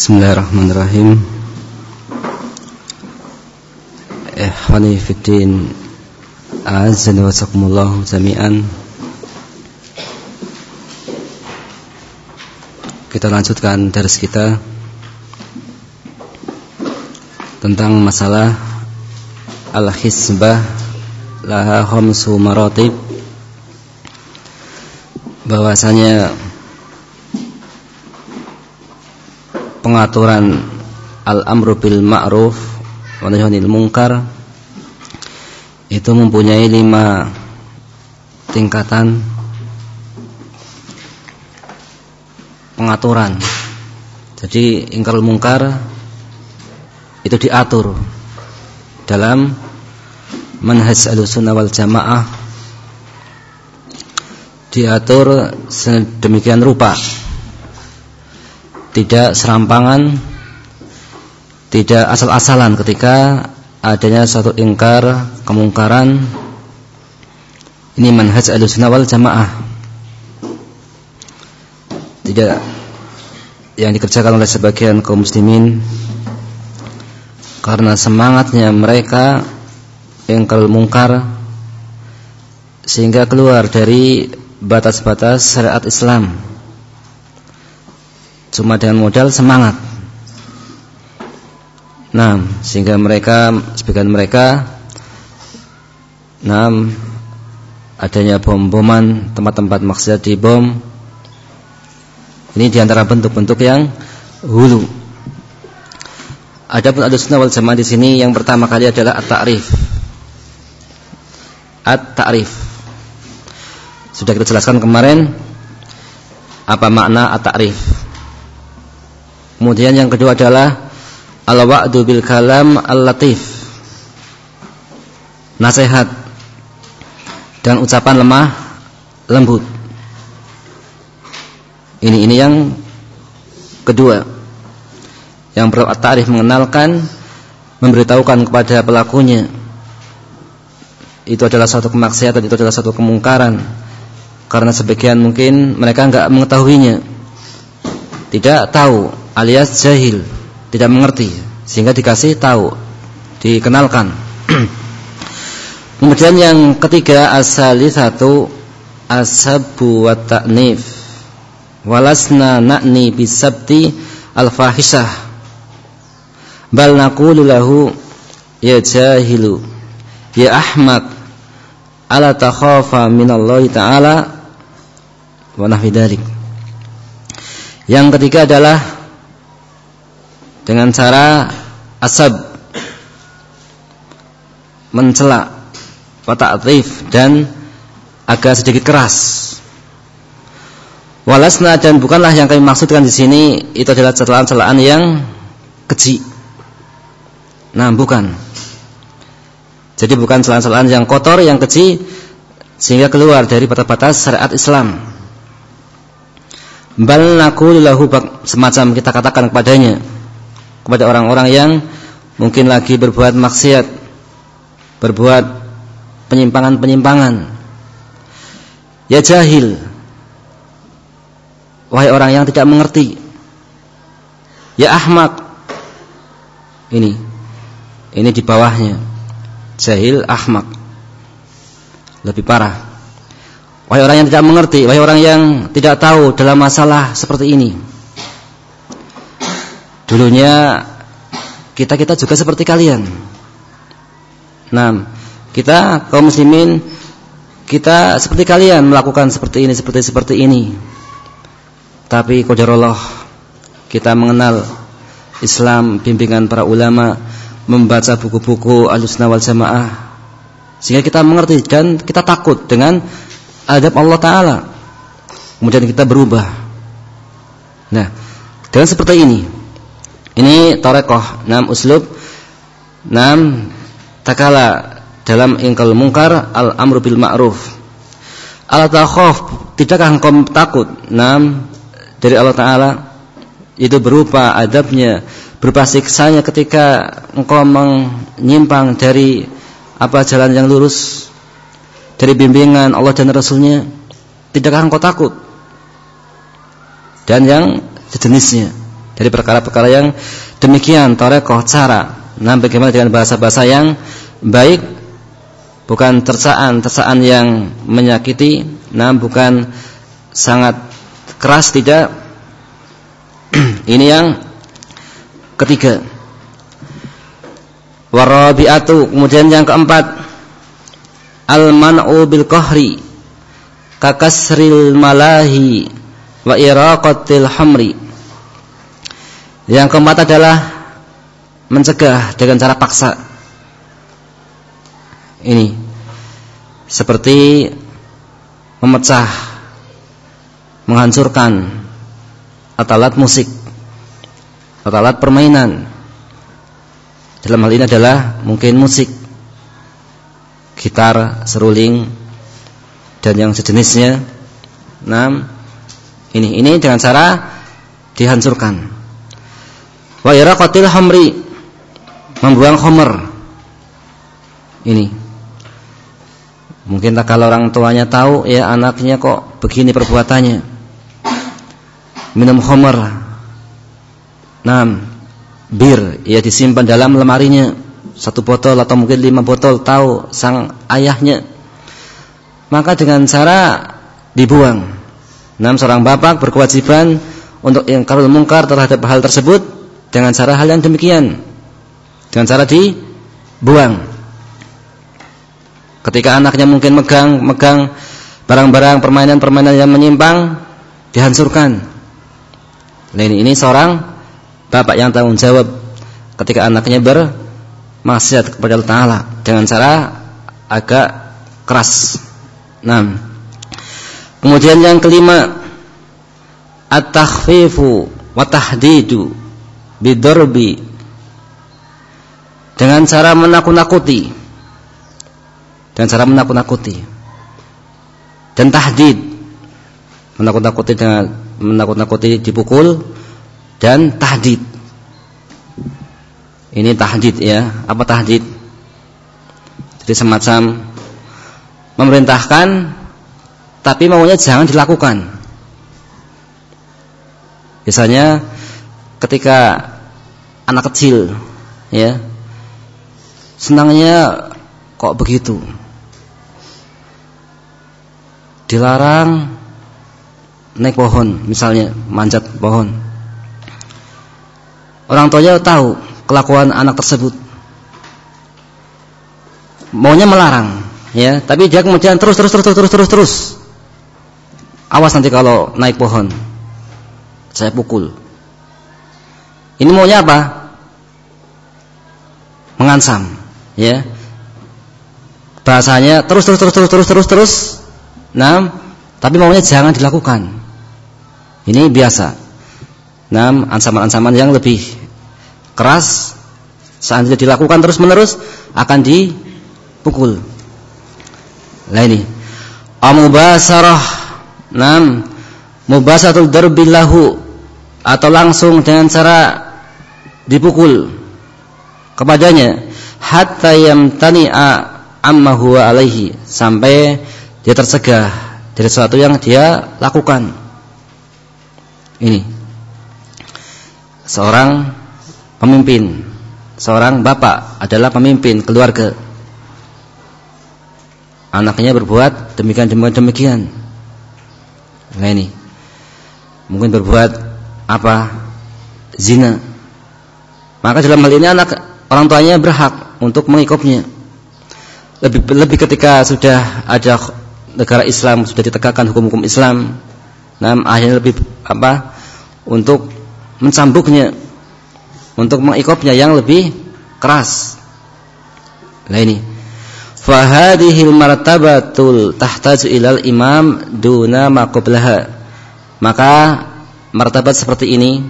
Bismillahirrahmanirrahim. Ikhwani fiddin A'azzani wa sakumullahu jami'an. Kita lanjutkan dari kita Tentang masalah Al-Hisbah Laha khamsu maratib. Bahwasanya pengaturan al-amru bil ma'ruf wa nahyil munkar itu mempunyai lima tingkatan pengaturan. Jadi ingkar mungkar itu diatur dalam manhaj al-sunnah wal jamaah diatur sedemikian rupa tidak serampangan, tidak asal-asalan ketika adanya suatu ingkar, kemungkaran. Ini manhaj al-sunnah wal jamaah. Tidak yang dikerjakan oleh sebagian kaum muslimin karena semangatnya mereka ingkar mungkar sehingga keluar dari batas-batas syariat Islam cuma dengan modal semangat. Nah, sehingga mereka sebagian mereka nah adanya bom-boman, tempat-tempat maksiat di bom. Ini di antara bentuk-bentuk yang hulu. Adapun ada sunnah wal di sini yang pertama kali adalah at-ta'rif. At-ta'rif. Sudah kita jelaskan kemarin apa makna at-ta'rif. Kemudian yang kedua adalah al-wa'du bil kalam al-latif. Nasihat dan ucapan lemah lembut. Ini ini yang kedua. Yang perlu at-ta'rif mengenalkan memberitahukan kepada pelakunya itu adalah suatu kemaksiatan, itu adalah suatu kemungkaran. Karena sebagian mungkin mereka enggak mengetahuinya. Tidak tahu alias jahil, tidak mengerti sehingga dikasih tahu, dikenalkan. Kemudian yang ketiga asali satu asabu wa ta'nif. Walasna na'ni bisabti al-fahisah. Bal naqulu lahu ya jahilu ya ahmak ala takhafa minallahi ta'ala wa nahwi Yang ketiga adalah dengan cara asab mencela wata'atif dan agak sedikit keras. Walasna dan bukanlah yang kami maksudkan di sini itu adalah celaan-celaan yang keji. Nah bukan. Jadi bukan celaan-celaan yang kotor yang keji sehingga keluar dari batas-batas syariat Islam. Bal naqulu lahu semacam kita katakan kepadanya kepada orang-orang yang mungkin lagi berbuat maksiat, berbuat penyimpangan-penyimpangan. Ya jahil. Wahai orang yang tidak mengerti. Ya ahmak. Ini. Ini di bawahnya. Jahil ahmak. Lebih parah. Wahai orang yang tidak mengerti, wahai orang yang tidak tahu dalam masalah seperti ini. Dulunya kita-kita juga seperti kalian. Nah, kita kaum muslimin kita seperti kalian melakukan seperti ini, seperti seperti ini. Tapi qadarullah kita mengenal Islam, bimbingan para ulama, membaca buku-buku Ahlussunnah wal Jamaah sehingga kita mengerti dan kita takut dengan adab Allah taala. Kemudian kita berubah. Nah, dengan seperti ini ini tarekoh, enam uslub, enam takala dalam ingkal mungkar al amru bil ma'ruf. Al takhaf, tidakkah engkau takut? Enam dari Allah Taala itu berupa adabnya, berupa siksanya ketika engkau menyimpang dari apa jalan yang lurus. dari bimbingan Allah dan Rasulnya, tidakkah engkau takut? Dan yang sejenisnya dari perkara-perkara yang demikian torekoh cara. Nah, bagaimana dengan bahasa-bahasa yang baik, bukan tercaan-tercaan yang menyakiti, nah bukan sangat keras tidak. Ini yang ketiga. Warabi'atu, kemudian yang keempat, al-man'u bil qahri kakasril malahi wa iraqatil hamri yang keempat adalah mencegah dengan cara paksa. Ini seperti memecah, menghancurkan alat musik, alat permainan. Dalam hal ini adalah mungkin musik, gitar, seruling, dan yang sejenisnya. Nah, ini ini dengan cara dihancurkan wa iraqatil hamri membuang homer ini. Mungkin tak kalau orang tuanya tahu ya anaknya kok begini perbuatannya. Minum homer nah bir ya disimpan dalam lemarinya. Satu botol atau mungkin lima botol tahu sang ayahnya. Maka dengan cara dibuang. Nah seorang bapak berkewajiban untuk yang kalau mungkar terhadap hal tersebut dengan cara hal yang demikian. Dengan cara dibuang. Ketika anaknya mungkin megang megang barang-barang permainan-permainan yang menyimpang dihancurkan. Ini, ini seorang bapak yang tanggung jawab ketika anaknya bermaksiat kepada Allah Taala dengan cara agak keras. Nah, kemudian yang kelima at-takhfifu wa tahdidu bidorbi. Dengan cara menakut-nakuti. Dengan cara menakut-nakuti. Dan tahdid. Menakut-nakuti dengan menakut-nakuti dipukul dan tahdid. Ini tahdid ya. Apa tahdid? Jadi semacam memerintahkan tapi maunya jangan dilakukan. Biasanya ketika anak kecil ya. Senangnya kok begitu? Dilarang naik pohon misalnya manjat pohon. Orang tuanya tahu kelakuan anak tersebut. Maunya melarang ya. Tapi dia kemudian terus terus terus terus terus terus. Awas nanti kalau naik pohon. Saya pukul. Ini maunya apa? Mengansam, ya. Bahasanya terus terus terus terus terus terus terus. Nah, tapi maunya jangan dilakukan. Ini biasa. Nah, ancaman-ancaman yang lebih keras seandainya dilakukan terus-menerus akan dipukul. Nah ini. Amubasarah. Nam mubasatul darbillahu atau langsung dengan cara dipukul kepadanya hatta yamtani'a amma huwa alaihi sampai dia tercegah dari sesuatu yang dia lakukan. Ini seorang pemimpin, seorang bapak adalah pemimpin keluarga. Anaknya berbuat demikian demikian demikian. Nah ini mungkin berbuat apa? Zina maka dalam hal ini anak orang tuanya berhak untuk mengikopnya. Lebih lebih ketika sudah ada negara Islam sudah ditegakkan hukum-hukum Islam, nah akhirnya lebih apa untuk mencambuknya, untuk mengikopnya yang lebih keras. Nah ini, fahadihil martabatul tahtaju ilal imam duna maqablaha. Maka martabat seperti ini,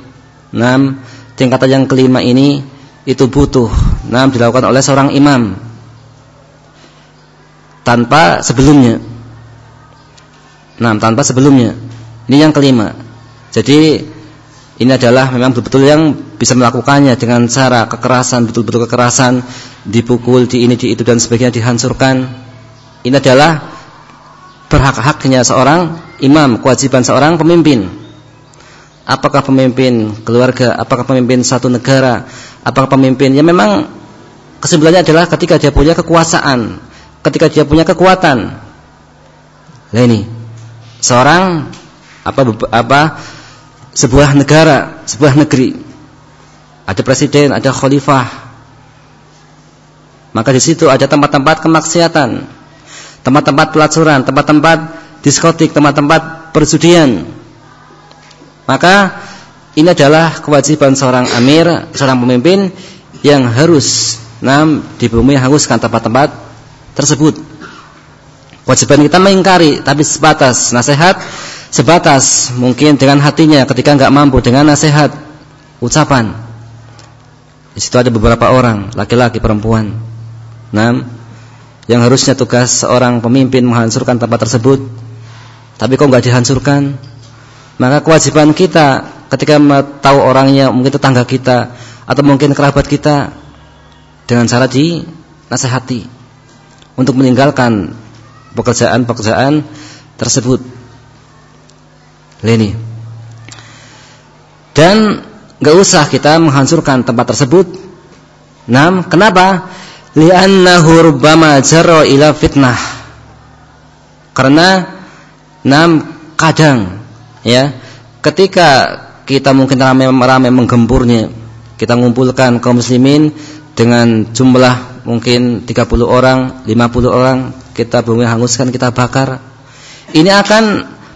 enam tingkatan yang kelima ini itu butuh. Nah dilakukan oleh seorang imam. Tanpa sebelumnya. Nah tanpa sebelumnya. Ini yang kelima. Jadi ini adalah memang betul-betul yang bisa melakukannya dengan cara kekerasan betul-betul kekerasan dipukul di ini di itu dan sebagainya dihancurkan. Ini adalah berhak-haknya seorang imam, kewajiban seorang pemimpin. Apakah pemimpin keluarga, apakah pemimpin satu negara, apakah pemimpin yang memang kesimpulannya adalah ketika dia punya kekuasaan, ketika dia punya kekuatan. Nah ini seorang apa apa sebuah negara, sebuah negeri. Ada presiden, ada khalifah. Maka di situ ada tempat-tempat kemaksiatan, tempat-tempat pelacuran, tempat-tempat diskotik, tempat-tempat perjudian. Maka ini adalah kewajiban seorang amir, seorang pemimpin yang harus nam di bumi hanguskan tempat-tempat tersebut. Kewajiban kita mengingkari, tapi sebatas nasihat sebatas mungkin dengan hatinya ketika nggak mampu dengan nasihat ucapan. Di situ ada beberapa orang laki-laki perempuan. Enam yang harusnya tugas seorang pemimpin menghancurkan tempat tersebut tapi kok nggak dihancurkan maka kewajiban kita ketika tahu orangnya mungkin tetangga kita atau mungkin kerabat kita dengan cara di nasihati untuk meninggalkan pekerjaan-pekerjaan tersebut Leni. Dan nggak usah kita menghancurkan tempat tersebut. Nam, kenapa? Li'annahu rubbama jarra ila fitnah. Karena nam kadang ya, ketika kita mungkin ramai-ramai menggempurnya, kita mengumpulkan kaum muslimin dengan jumlah mungkin 30 orang, 50 orang, kita bumi hanguskan, kita bakar. Ini akan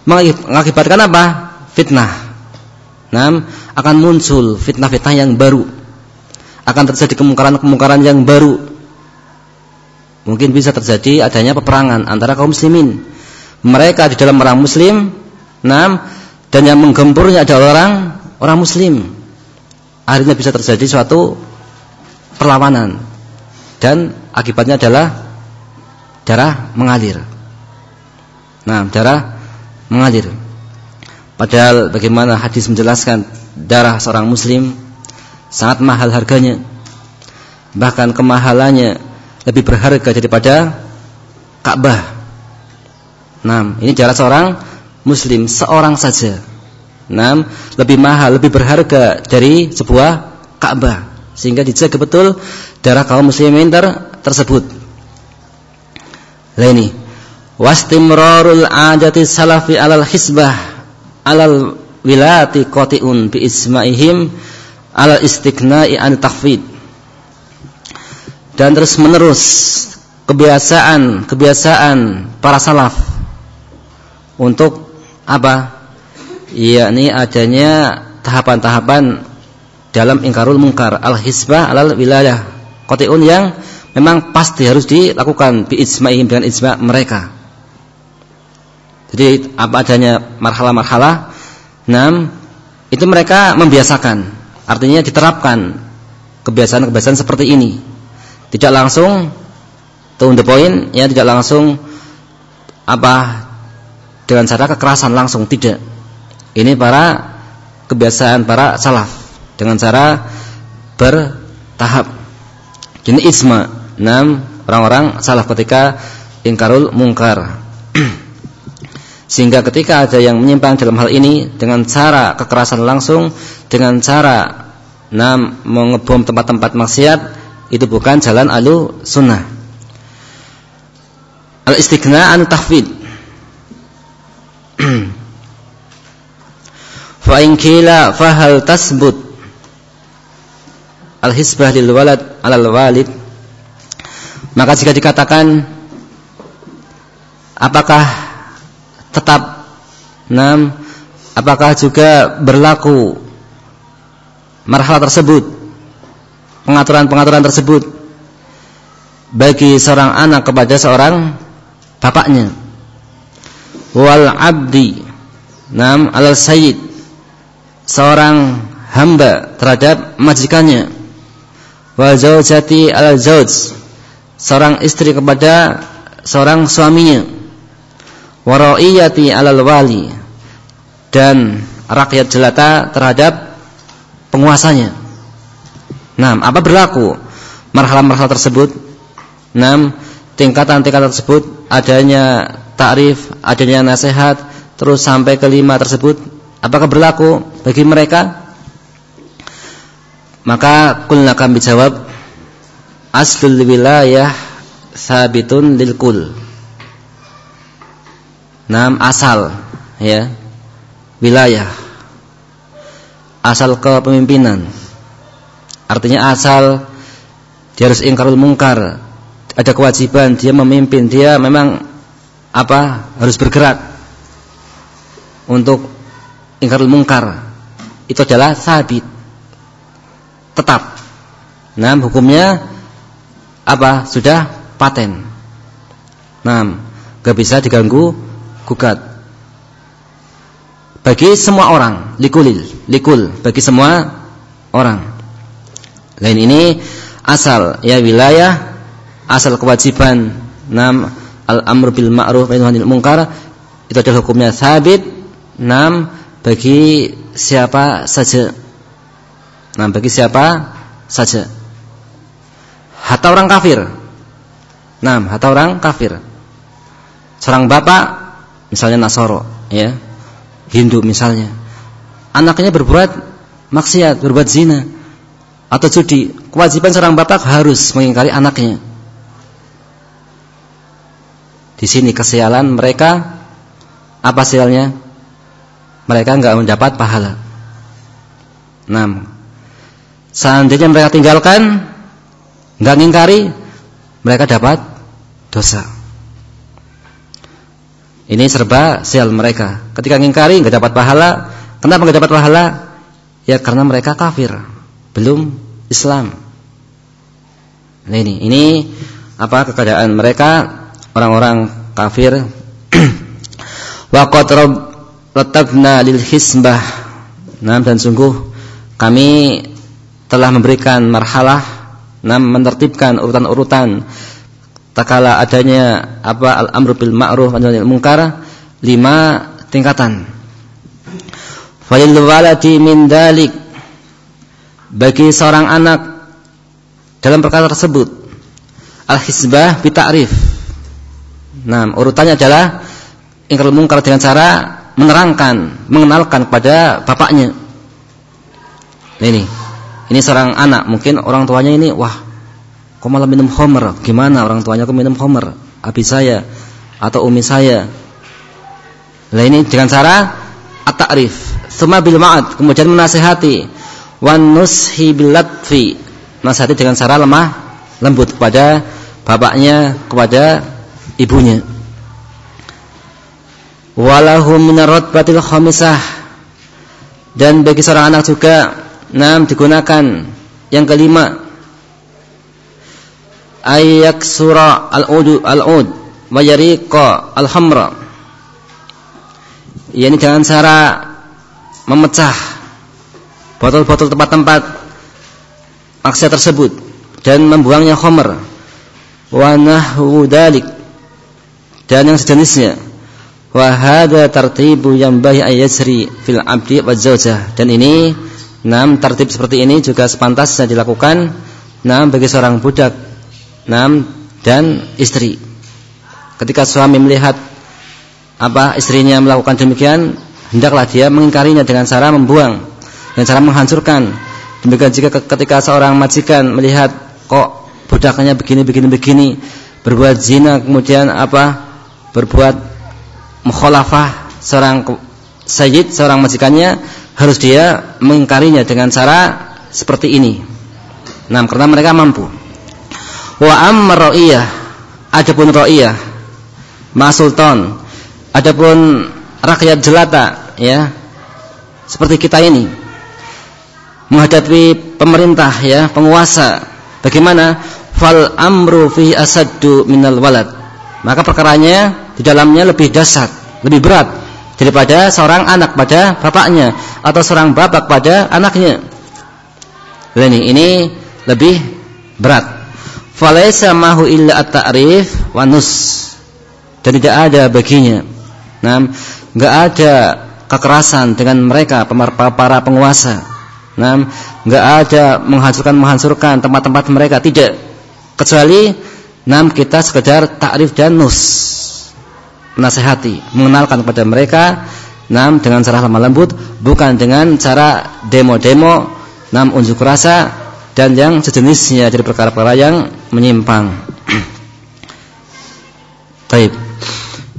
mengakibatkan apa? Fitnah. Nah, akan muncul fitnah-fitnah yang baru. Akan terjadi kemungkaran-kemungkaran yang baru. Mungkin bisa terjadi adanya peperangan antara kaum muslimin. Mereka di dalam orang muslim, nah, dan yang menggempurnya adalah orang orang muslim. Akhirnya bisa terjadi suatu perlawanan dan akibatnya adalah darah mengalir. Nah, darah mengalir. Padahal bagaimana hadis menjelaskan darah seorang muslim sangat mahal harganya. Bahkan kemahalannya lebih berharga daripada Ka'bah. Nah, ini darah seorang muslim seorang saja. Nah, lebih mahal, lebih berharga dari sebuah Ka'bah. Sehingga dijaga betul darah kaum muslimin ter tersebut. Lah ini wastimrarul adati salafi alal hisbah alal wilati qati'un bi isma'ihim alal istighna'i an takhfid dan terus menerus kebiasaan kebiasaan para salaf untuk apa? Yakni adanya tahapan-tahapan dalam ingkarul mungkar al hisbah alal wilayah. Qati'un yang memang pasti harus dilakukan bi isma'ihim dengan isma' mereka. Jadi apa adanya marhalah-marhalah, enam itu mereka membiasakan, artinya diterapkan kebiasaan-kebiasaan seperti ini. Tidak langsung to the point, ya tidak langsung apa dengan cara kekerasan langsung tidak. Ini para kebiasaan para salaf dengan cara bertahap. Jadi isma, enam orang-orang salaf ketika ingkarul mungkar. Sehingga ketika ada yang menyimpang dalam hal ini dengan cara kekerasan langsung, dengan cara nam mengebom tempat-tempat maksiat, itu bukan jalan alu sunnah. Al istighna an tahfid. Fa in kila fahal tasbut? Al hisbah lil walad alal walid. Maka jika dikatakan apakah tetap? Enam apakah juga berlaku marhalah tersebut? Pengaturan-pengaturan tersebut bagi seorang anak kepada seorang bapaknya wal abdi. Nam alal sayyid. Seorang hamba terhadap majikannya. Wal zaujati alal zauj seorang istri kepada seorang suaminya. Waraiyati alal wali. Dan rakyat jelata terhadap penguasanya. Nah, apa berlaku marhalah-marhalah tersebut? Nah, tingkatan-tingkatan tersebut adanya takrif, adanya nasihat, terus sampai kelima tersebut apakah berlaku bagi mereka? Maka kulna kami jawab aslul wilayah sabitun lil kul. Nam asal ya. Wilayah. Asal kepemimpinan. Artinya asal dia harus ingkarul mungkar. Ada kewajiban dia memimpin, dia memang apa? Harus bergerak untuk ingkarul mungkar. Itu adalah sabit. Tetap. Nah, hukumnya apa? Sudah paten. Nah, gak bisa diganggu gugat. Bagi semua orang, likulil, likul, bagi semua orang. Lain ini asal ya wilayah, asal kewajiban nam al-amr bil ma'ruf wa nahi munkar itu adalah hukumnya sabit nam bagi siapa saja. Nam bagi siapa saja hatta orang kafir. Nah, hatta orang kafir. Seorang bapak misalnya Nasoro, ya. Hindu misalnya. Anaknya berbuat maksiat, berbuat zina atau judi. Kewajiban seorang bapak harus mengingkari anaknya. Di sini kesialan mereka apa sialnya? Mereka enggak mendapat pahala. Nah, seandainya mereka tinggalkan nggak ngingkari, mereka dapat dosa. Ini serba sial mereka. Ketika ngingkari nggak dapat pahala. Kenapa nggak dapat pahala? Ya karena mereka kafir, belum Islam. Nah ini, ini apa keadaan mereka orang-orang kafir. Waqad ratabna lil hisbah. Nah, dan sungguh kami telah memberikan marhalah Nah, menertibkan urutan-urutan takala adanya apa al-amru bil ma'ruf wa nahi munkar lima tingkatan. Falil waladi min dalik bagi seorang anak dalam perkara tersebut al-hisbah bi ta'rif. Nah, urutannya adalah ingkar mungkar dengan cara menerangkan, mengenalkan kepada bapaknya. Ini ini seorang anak, mungkin orang tuanya ini, wah, kok malah minum homer? Gimana orang tuanya kok minum homer? Abi saya atau umi saya. Nah ini dengan cara at-ta'rif, tsumma bil ma'ad, kemudian menasihati, wan nushi bil latfi. Dengan cara lemah lembut kepada bapaknya, kepada ibunya. Walahum minarot batil khamisah dan bagi seorang anak juga Nam digunakan yang kelima ayak surah al-ud al-ud wa al-hamra. Yani dengan cara memecah botol-botol tempat-tempat maksiat tersebut dan membuangnya khamr wa nahwu dalik dan yang sejenisnya wa hadza tartibu bayi ayasri fil abdi wa zaujah dan ini Nam tertib seperti ini juga sepantasnya dilakukan nam bagi seorang budak nam dan istri. Ketika suami melihat apa istrinya melakukan demikian, hendaklah dia mengingkarinya dengan cara membuang, dengan cara menghancurkan. Demikian jika ketika seorang majikan melihat kok budaknya begini begini begini, berbuat zina kemudian apa? Berbuat mukhalafah seorang sayyid, seorang majikannya harus dia mengingkarinya dengan cara seperti ini. Nah, karena mereka mampu. Wa amma ra'iyah, adapun ra'iyah, ma sultan, adapun rakyat jelata, ya. Seperti kita ini menghadapi pemerintah ya, penguasa. Bagaimana? Fal amru fi asaddu minal walad. Maka perkaranya di dalamnya lebih dasar, lebih berat daripada seorang anak pada bapaknya atau seorang bapak pada anaknya. Ini ini lebih berat. Falaisa mahu illa at-ta'rif wa nus. Dan tidak ada baginya. Nah, enggak ada kekerasan dengan mereka para penguasa. Nah, enggak ada menghancurkan-menghancurkan tempat-tempat mereka, tidak. Kecuali nam kita sekedar ta'rif dan nus. Menasehati, mengenalkan kepada mereka nam dengan cara lemah lembut, bukan dengan cara demo-demo, nam unjuk rasa dan yang sejenisnya dari perkara-perkara yang menyimpang. Baik.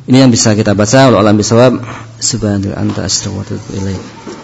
Ini yang bisa kita baca. Allah alam bisawab. Subhanallah anta wa atubu.